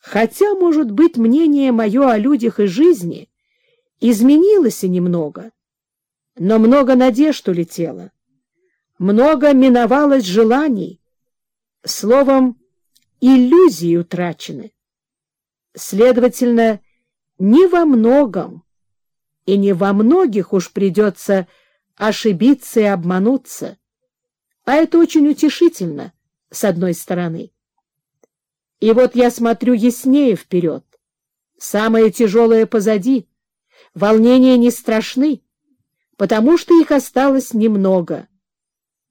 Хотя, может быть, мнение мое о людях и жизни изменилось и немного, но много надежд улетело, много миновалось желаний, словом, иллюзии утрачены. Следовательно, не во многом и не во многих уж придется ошибиться и обмануться, а это очень утешительно, с одной стороны. И вот я смотрю яснее вперед. Самое тяжелое позади. Волнения не страшны, потому что их осталось немного.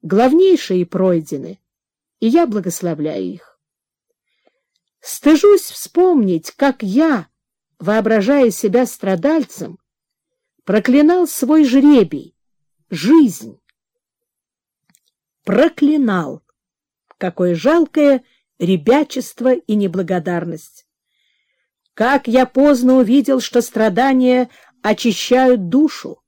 Главнейшие пройдены, и я благословляю их. Стыжусь вспомнить, как я, воображая себя страдальцем, проклинал свой жребий, жизнь. Проклинал. Какое жалкое ребячество и неблагодарность. Как я поздно увидел, что страдания очищают душу,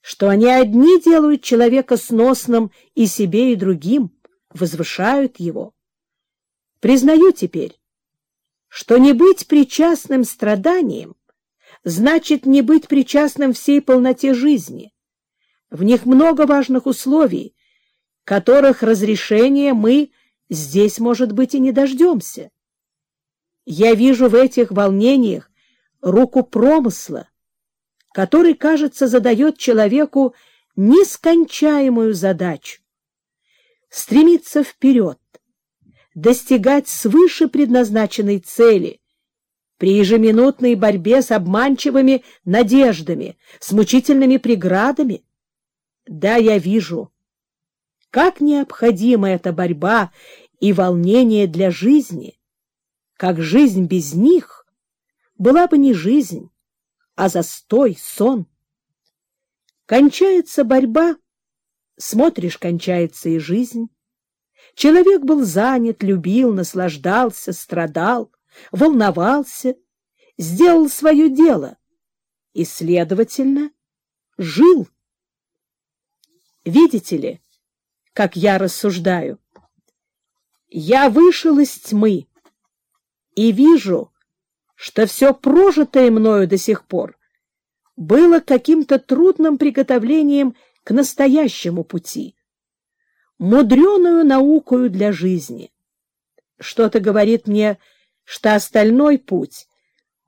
что они одни делают человека сносным и себе, и другим, возвышают его. Признаю теперь, что не быть причастным страданиям значит не быть причастным всей полноте жизни. В них много важных условий, которых разрешения мы здесь, может быть, и не дождемся. Я вижу в этих волнениях руку промысла, который, кажется, задает человеку нескончаемую задачу — стремиться вперед, достигать свыше предназначенной цели при ежеминутной борьбе с обманчивыми надеждами, с мучительными преградами. Да, я вижу — как необходима эта борьба и волнение для жизни, как жизнь без них была бы не жизнь, а застой, сон. Кончается борьба, смотришь, кончается и жизнь. Человек был занят, любил, наслаждался, страдал, волновался, сделал свое дело и, следовательно, жил. Видите ли, как я рассуждаю. Я вышел из тьмы и вижу, что все прожитое мною до сих пор было каким-то трудным приготовлением к настоящему пути, мудреную наукою для жизни. Что-то говорит мне, что остальной путь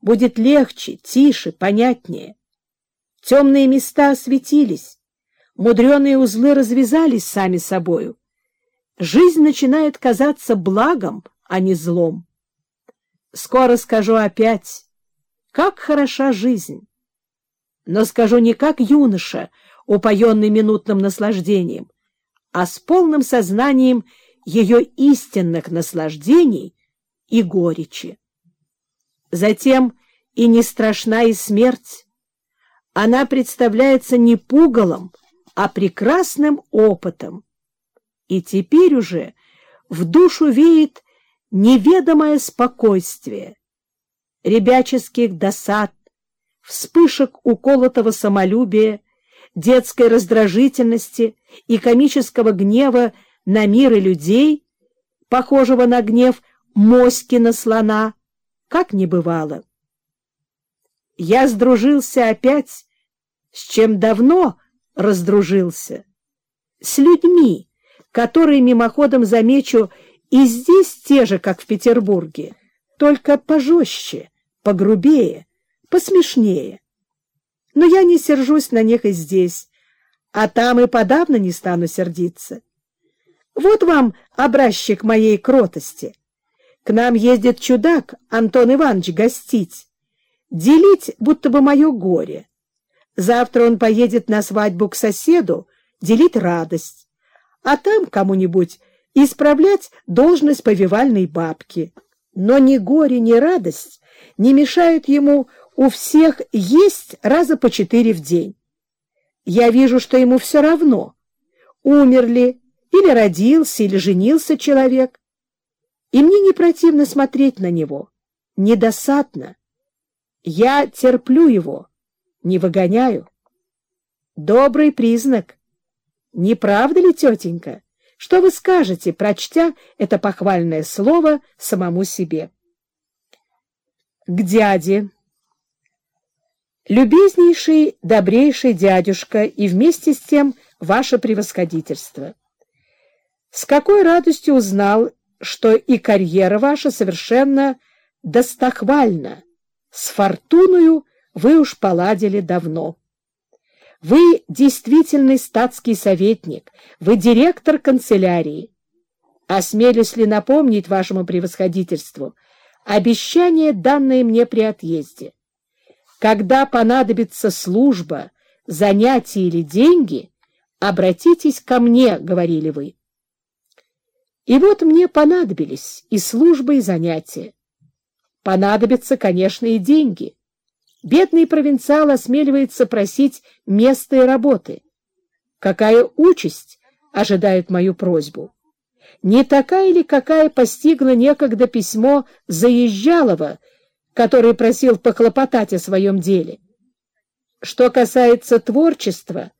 будет легче, тише, понятнее. Темные места осветились, Мудреные узлы развязались сами собою. Жизнь начинает казаться благом, а не злом. Скоро скажу опять, как хороша жизнь. Но скажу не как юноша, упоенный минутным наслаждением, а с полным сознанием ее истинных наслаждений и горечи. Затем и не страшна и смерть. Она представляется не пугалом, а прекрасным опытом. И теперь уже в душу веет неведомое спокойствие, ребяческих досад, вспышек уколотого самолюбия, детской раздражительности и комического гнева на мир и людей, похожего на гнев моськи на слона, как не бывало. Я сдружился опять, с чем давно раздружился. С людьми, которые, мимоходом замечу, и здесь те же, как в Петербурге, только пожестче, погрубее, посмешнее. Но я не сержусь на них и здесь, а там и подавно не стану сердиться. Вот вам образчик моей кротости. К нам ездит чудак Антон Иванович гостить, делить будто бы мое горе. Завтра он поедет на свадьбу к соседу, делить радость, а там кому-нибудь исправлять должность повивальной бабки. Но ни горе, ни радость не мешают ему у всех есть раза по четыре в день. Я вижу, что ему все равно, умер ли, или родился, или женился человек. И мне не противно смотреть на него, не досадно. Я терплю его не выгоняю. Добрый признак. Не правда ли, тетенька? Что вы скажете, прочтя это похвальное слово самому себе? к дяде. Любезнейший, добрейший дядюшка и вместе с тем ваше превосходительство. С какой радостью узнал, что и карьера ваша совершенно достохвальна. С фортуною вы уж поладили давно. Вы действительный статский советник, вы директор канцелярии. Осмелюсь ли напомнить вашему превосходительству обещание, данное мне при отъезде? Когда понадобится служба, занятия или деньги, обратитесь ко мне, — говорили вы. И вот мне понадобились и служба, и занятия. Понадобятся, конечно, и деньги. Бедный провинциал осмеливается просить места и работы. Какая участь ожидает мою просьбу? Не такая ли, какая постигла некогда письмо Заезжалова, который просил похлопотать о своем деле? Что касается творчества,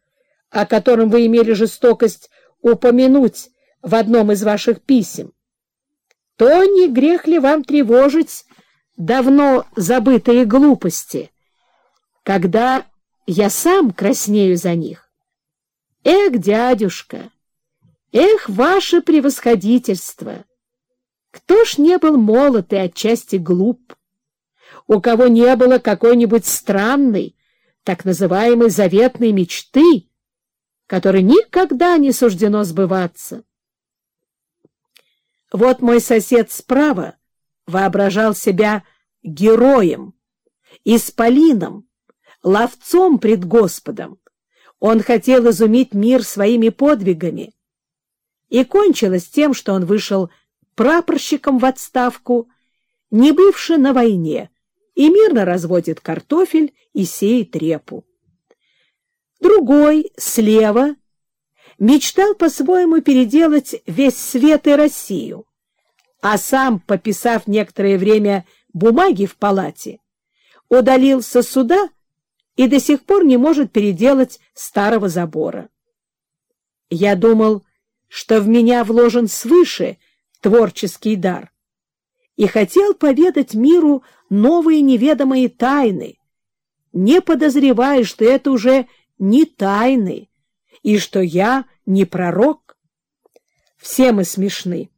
о котором вы имели жестокость упомянуть в одном из ваших писем, то не грех ли вам тревожить давно забытые глупости, когда я сам краснею за них? Эх, дядюшка! Эх, ваше превосходительство! Кто ж не был молод и отчасти глуп? У кого не было какой-нибудь странной, так называемой заветной мечты, которой никогда не суждено сбываться? Вот мой сосед справа воображал себя героем, исполином, ловцом пред Господом. Он хотел изумить мир своими подвигами, и кончилось тем, что он вышел прапорщиком в отставку, не бывший на войне, и мирно разводит картофель и сеет репу. Другой, слева, мечтал по-своему переделать весь свет и Россию, а сам, пописав некоторое время бумаги в палате, удалился сюда и до сих пор не может переделать старого забора. Я думал, что в меня вложен свыше творческий дар, и хотел поведать миру новые неведомые тайны, не подозревая, что это уже не тайны, и что я не пророк. Все мы смешны.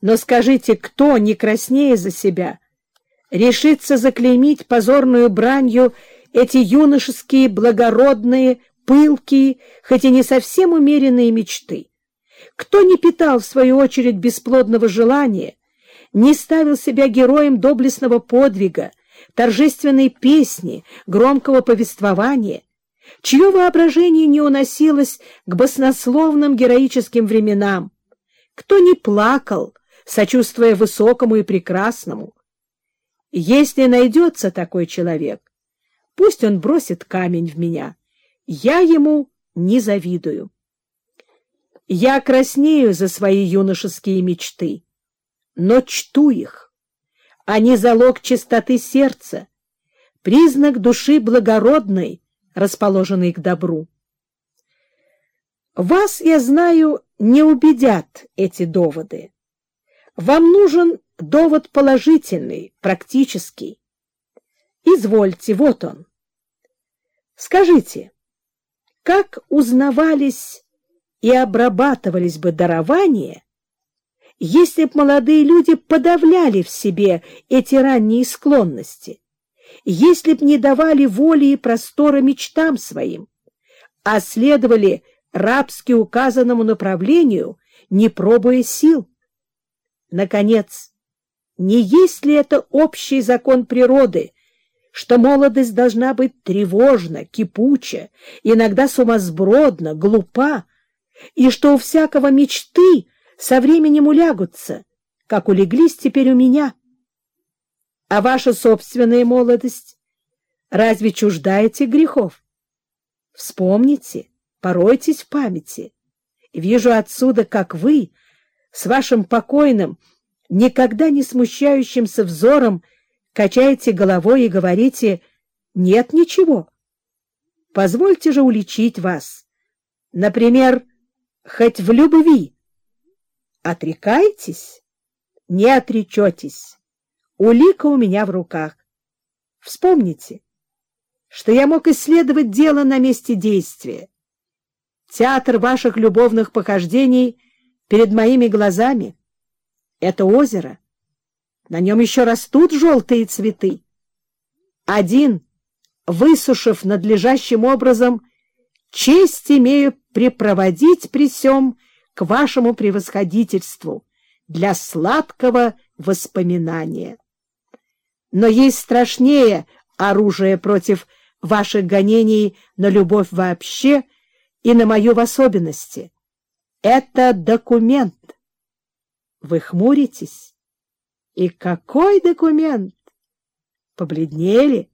Но скажите, кто, не краснее за себя, решится заклеймить позорную бранью эти юношеские, благородные, пылкие, хоть и не совсем умеренные мечты? Кто не питал, в свою очередь, бесплодного желания, не ставил себя героем доблестного подвига, торжественной песни, громкого повествования, чье воображение не уносилось к баснословным героическим временам, кто не плакал, сочувствуя высокому и прекрасному. Если найдется такой человек, пусть он бросит камень в меня, я ему не завидую. Я краснею за свои юношеские мечты, но чту их. Они залог чистоты сердца, признак души благородной, расположенной к добру. Вас, я знаю, не убедят эти доводы. Вам нужен довод положительный, практический. Извольте, вот он. Скажите, как узнавались и обрабатывались бы дарования, если б молодые люди подавляли в себе эти ранние склонности, если б не давали воли и простора мечтам своим, а следовали рабски указанному направлению, не пробуя сил. Наконец, не есть ли это общий закон природы, что молодость должна быть тревожна, кипуча, иногда сумасбродна, глупа, и что у всякого мечты со временем улягутся, как улеглись теперь у меня. А ваша собственная молодость разве чуждаете грехов? Вспомните, поройтесь в памяти. Вижу отсюда, как вы, с вашим покойным, никогда не смущающимся взором, качаете головой и говорите «нет ничего». Позвольте же уличить вас. Например, хоть в любви. Отрекаетесь? Не отречетесь. Улика у меня в руках. Вспомните, что я мог исследовать дело на месте действия. Театр ваших любовных похождений перед моими глазами — это озеро. На нем еще растут желтые цветы. Один, высушив надлежащим образом, честь имею припроводить при сём к вашему превосходительству для сладкого воспоминания. Но есть страшнее оружие против ваших гонений на любовь вообще и на мою в особенности. Это документ. Вы хмуритесь? И какой документ? Побледнели?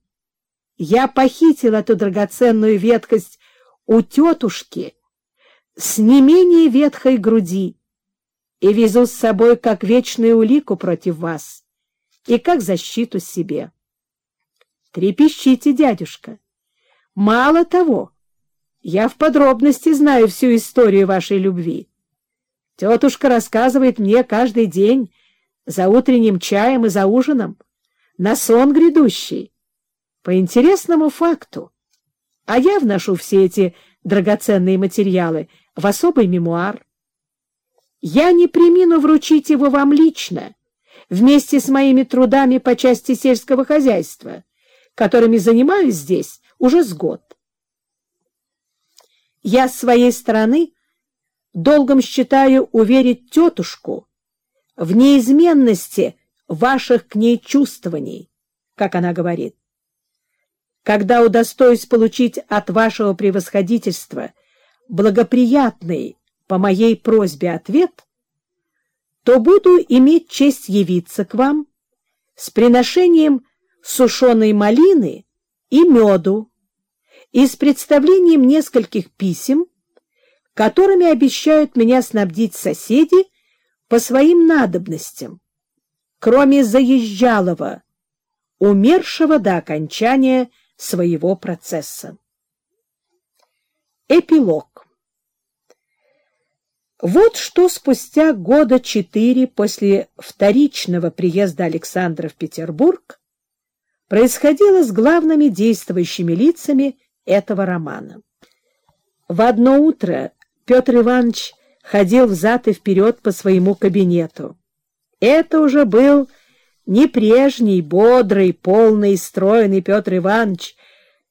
Я похитил эту драгоценную веткость у тетушки с не менее ветхой груди и везу с собой как вечную улику против вас и как защиту себе. Трепещите, дядюшка. Мало того, я в подробности знаю всю историю вашей любви. Тетушка рассказывает мне каждый день за утренним чаем и за ужином, на сон грядущий, по интересному факту. А я вношу все эти драгоценные материалы в особый мемуар. Я не примину вручить его вам лично, вместе с моими трудами по части сельского хозяйства, которыми занимаюсь здесь уже с год. Я с своей стороны долгом считаю уверить тетушку в неизменности ваших к ней чувствований, как она говорит. Когда удостоюсь получить от вашего превосходительства благоприятный по моей просьбе ответ, то буду иметь честь явиться к вам с приношением сушеной малины и меду и с представлением нескольких писем, которыми обещают меня снабдить соседи по своим надобностям, кроме заезжалого, умершего до окончания своего процесса. Эпилог Вот что спустя года четыре после вторичного приезда Александра в Петербург происходило с главными действующими лицами этого романа. В одно утро Петр Иванович ходил взад и вперед по своему кабинету. Это уже был не прежний, бодрый, полный стройный Петр Иванович,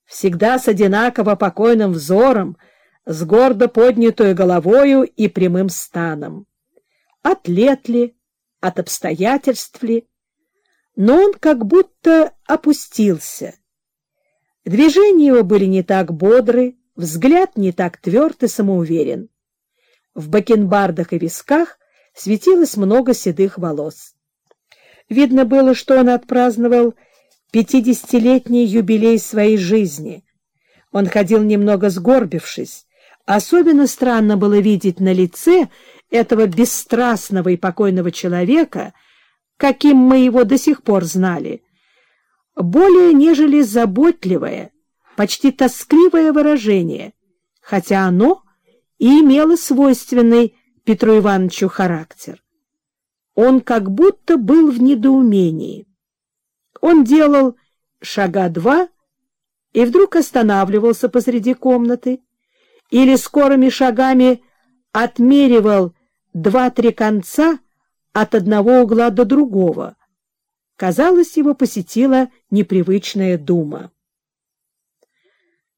всегда с одинаково покойным взором, с гордо поднятой головою и прямым станом. Атлет ли, от обстоятельств ли, но он как будто опустился. Движения его были не так бодры, взгляд не так тверд и самоуверен. В бакенбардах и висках светилось много седых волос. Видно было, что он отпраздновал пятидесятилетний юбилей своей жизни. Он ходил немного сгорбившись. Особенно странно было видеть на лице этого бесстрастного и покойного человека — каким мы его до сих пор знали, более нежели заботливое, почти тоскливое выражение, хотя оно и имело свойственный Петру Ивановичу характер. Он как будто был в недоумении. Он делал шага два и вдруг останавливался посреди комнаты или скорыми шагами отмеривал два-три конца от одного угла до другого. Казалось, его посетила непривычная дума.